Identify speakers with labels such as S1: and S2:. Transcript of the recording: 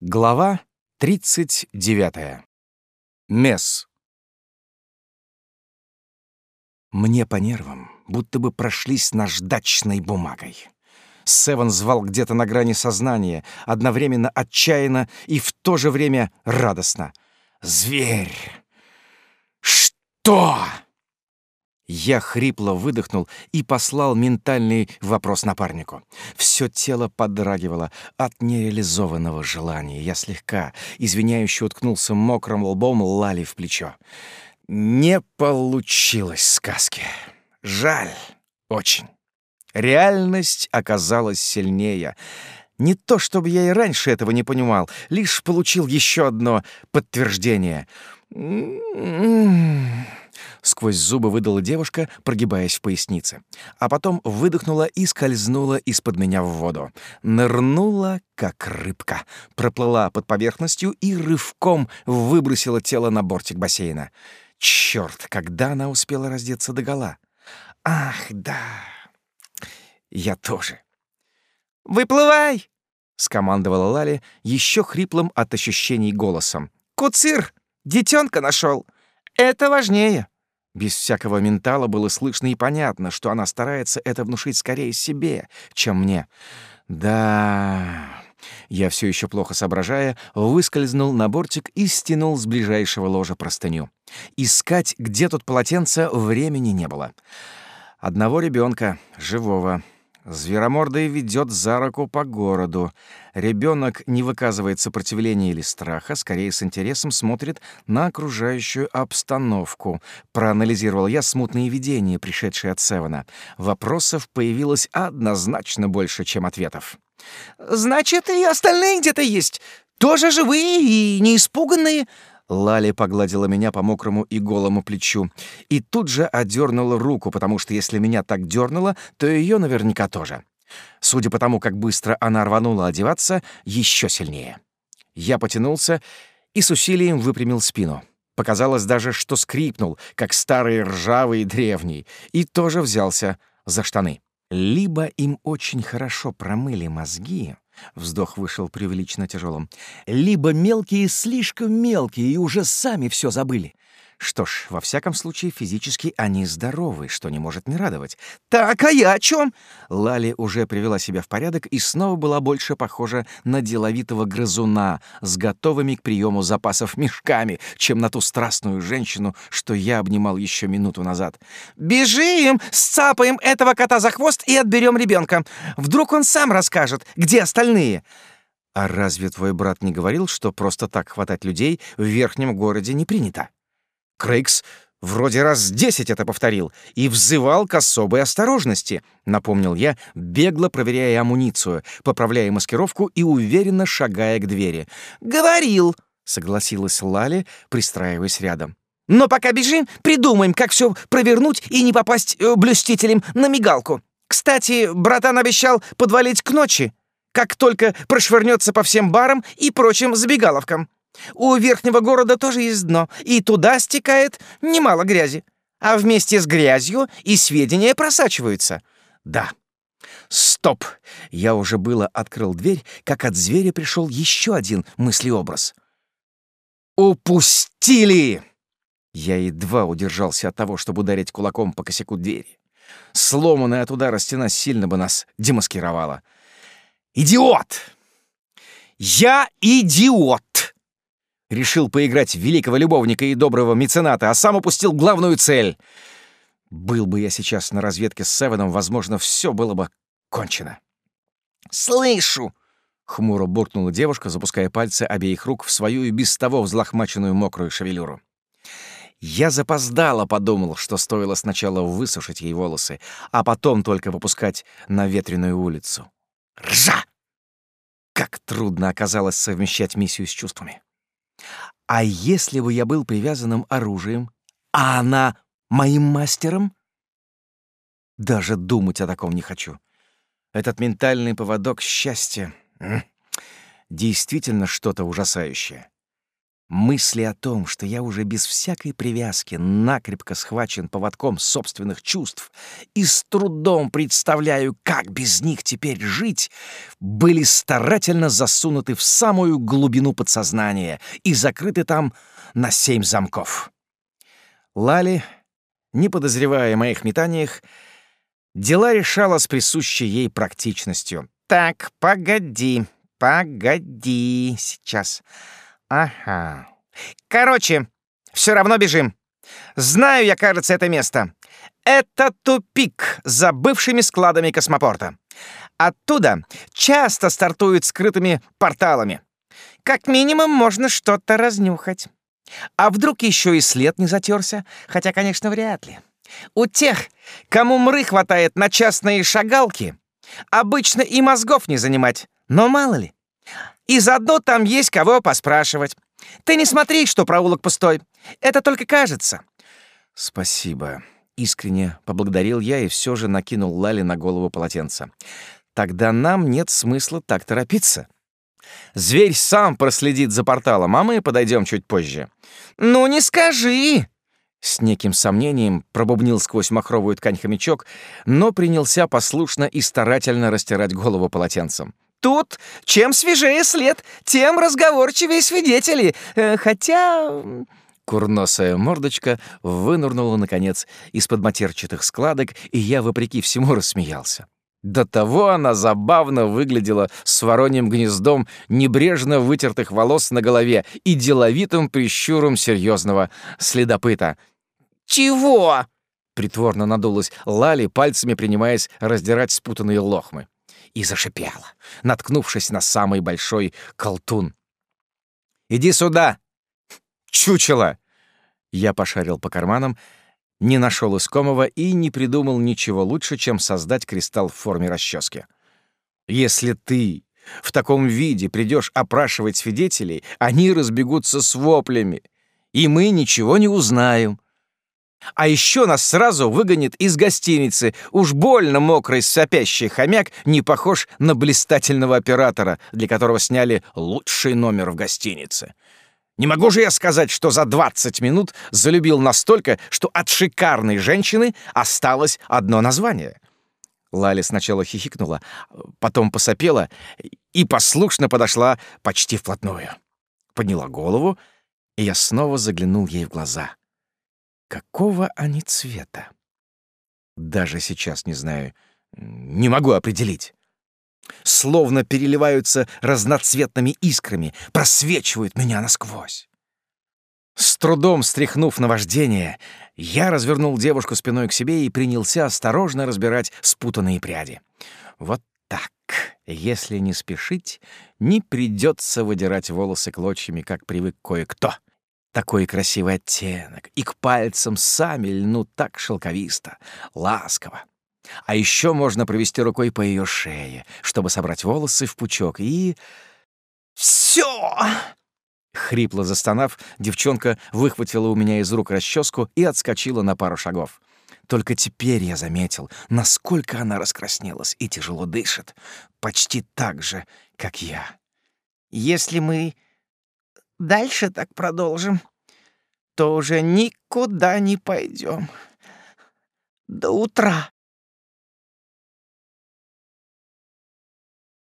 S1: Глава 39. Месс. Мне по нервам будто бы прошлись наждачной бумагой. Севен звал где-то на грани сознания, одновременно отчаянно и в то же время радостно. «Зверь! Что?» Я хрипло выдохнул и послал ментальный вопрос напарнику. Все тело подрагивало от нереализованного желания. Я слегка, извиняюще уткнулся мокрым лбом Лали в плечо. Не получилось сказки. Жаль. Очень. Реальность оказалась сильнее. Не то чтобы я и раньше этого не понимал, лишь получил еще одно подтверждение. Сквозь зубы выдала девушка, прогибаясь в пояснице. А потом выдохнула и скользнула из-под меня в воду. Нырнула, как рыбка. Проплыла под поверхностью и рывком выбросила тело на бортик бассейна. Черт, когда она успела раздеться догола? Ах, да. Я тоже. «Выплывай!» — скомандовала Лали еще хриплым от ощущений голосом. «Куцир! Детенка нашел! Это важнее!» Без всякого ментала было слышно и понятно, что она старается это внушить скорее себе, чем мне. Да, я все еще плохо соображая, выскользнул на бортик и стянул с ближайшего ложа простыню. Искать, где тут полотенце, времени не было. Одного ребенка, живого, Зверомордый ведет за руку по городу. Ребенок не выказывает сопротивления или страха, скорее с интересом смотрит на окружающую обстановку. Проанализировал я смутные видения, пришедшие от Севена. Вопросов появилось однозначно больше, чем ответов. «Значит, и остальные где-то есть. Тоже живые и не испуганные?» Лали погладила меня по мокрому и голому плечу и тут же одернула руку, потому что если меня так дернуло, то ее наверняка тоже. Судя по тому, как быстро она рванула одеваться, еще сильнее. Я потянулся и с усилием выпрямил спину. Показалось даже, что скрипнул, как старый ржавый древний, и тоже взялся за штаны. Либо им очень хорошо промыли мозги, Вздох вышел преувеличенно тяжелым. Либо мелкие слишком мелкие и уже сами все забыли. Что ж, во всяком случае, физически они здоровы, что не может не радовать. «Так, а я о чем? Лали уже привела себя в порядок и снова была больше похожа на деловитого грызуна с готовыми к приему запасов мешками, чем на ту страстную женщину, что я обнимал еще минуту назад. «Бежим! Сцапаем этого кота за хвост и отберем ребенка. Вдруг он сам расскажет, где остальные?» «А разве твой брат не говорил, что просто так хватать людей в верхнем городе не принято?» Крейгс вроде раз десять это повторил и взывал к особой осторожности, напомнил я, бегло проверяя амуницию, поправляя маскировку и уверенно шагая к двери. «Говорил», — согласилась Лали, пристраиваясь рядом. «Но пока бежим, придумаем, как все провернуть и не попасть э, блюстителем на мигалку. Кстати, братан обещал подвалить к ночи, как только прошвырнется по всем барам и прочим забегаловкам». У верхнего города тоже есть дно, и туда стекает немало грязи. А вместе с грязью и сведения просачиваются. Да. Стоп! Я уже было открыл дверь, как от зверя пришел еще один мыслеобраз. «Упустили!» Я едва удержался от того, чтобы ударить кулаком по косяку двери. Сломанная от удара стена сильно бы нас демаскировала. «Идиот! Я идиот!» Решил поиграть в великого любовника и доброго мецената, а сам упустил главную цель. Был бы я сейчас на разведке с Севеном, возможно, все было бы кончено. «Слышу!» — хмуро буркнула девушка, запуская пальцы обеих рук в свою и без того взлохмаченную мокрую шевелюру. Я запоздало подумал, что стоило сначала высушить ей волосы, а потом только выпускать на ветреную улицу. Ржа! Как трудно оказалось совмещать миссию с чувствами. А если бы я был привязанным оружием, а она моим мастером? Даже думать о таком не хочу. Этот ментальный поводок счастья — действительно что-то ужасающее. Мысли о том, что я уже без всякой привязки накрепко схвачен поводком собственных чувств и с трудом представляю, как без них теперь жить, были старательно засунуты в самую глубину подсознания и закрыты там на семь замков. Лали, не подозревая о моих метаниях, дела решала с присущей ей практичностью. «Так, погоди, погоди, сейчас...» Ага. Короче, все равно бежим. Знаю я, кажется, это место. Это тупик за бывшими складами космопорта. Оттуда часто стартуют скрытыми порталами. Как минимум можно что-то разнюхать. А вдруг еще и след не затерся? Хотя, конечно, вряд ли. У тех, кому мры хватает на частные шагалки, обычно и мозгов не занимать. Но мало ли. И заодно там есть кого поспрашивать. Ты не смотри, что проулок пустой. Это только кажется».
S2: «Спасибо». Искренне поблагодарил я и все же накинул Лали на голову полотенце. «Тогда нам нет смысла так торопиться. Зверь сам проследит за порталом, а мы подойдем чуть позже».
S1: «Ну, не скажи!»
S2: С неким сомнением пробубнил сквозь махровую ткань хомячок, но принялся послушно и старательно растирать голову полотенцем.
S1: Тут чем свежее след, тем разговорчивее свидетели. Э, хотя...»
S2: Курносая мордочка вынырнула, наконец, из-под матерчатых складок, и я, вопреки всему, рассмеялся. До того она забавно выглядела с вороньим гнездом небрежно вытертых волос на голове и деловитым прищуром серьезного следопыта.
S1: «Чего?»
S2: — притворно надулась Лали, пальцами принимаясь раздирать спутанные лохмы и зашипела, наткнувшись на самый большой колтун. «Иди сюда! Чучело!» Я пошарил по карманам, не нашел искомого и не придумал ничего лучше, чем создать кристалл в форме расчески. «Если ты в таком виде придешь опрашивать свидетелей, они разбегутся с воплями, и мы ничего не узнаем. А еще нас сразу выгонит из гостиницы. Уж больно мокрый сопящий хомяк не похож на блистательного оператора, для которого сняли лучший номер в гостинице. Не могу же я сказать, что за 20 минут залюбил настолько, что от шикарной женщины осталось одно название. Лали сначала хихикнула, потом посопела и послушно подошла почти вплотную. Подняла голову, и я снова заглянул ей в глаза. Какого они цвета? Даже сейчас не знаю, не могу определить. Словно переливаются разноцветными искрами, просвечивают меня насквозь. С трудом стряхнув наваждение, я развернул девушку спиной к себе и принялся осторожно разбирать спутанные пряди. Вот так, если не спешить, не придется выдирать волосы клочьями, как привык кое-кто. Такой красивый оттенок, и к пальцам сами льнут так шелковисто, ласково. А еще можно провести рукой по ее шее, чтобы собрать волосы в пучок, и...
S1: «Все!»
S2: Хрипло застонав, девчонка выхватила у меня из рук расческу и отскочила на пару шагов. Только теперь я заметил, насколько она раскраснелась и тяжело дышит, почти так же, как я.
S1: «Если мы дальше так продолжим, то уже никуда не пойдем. До утра.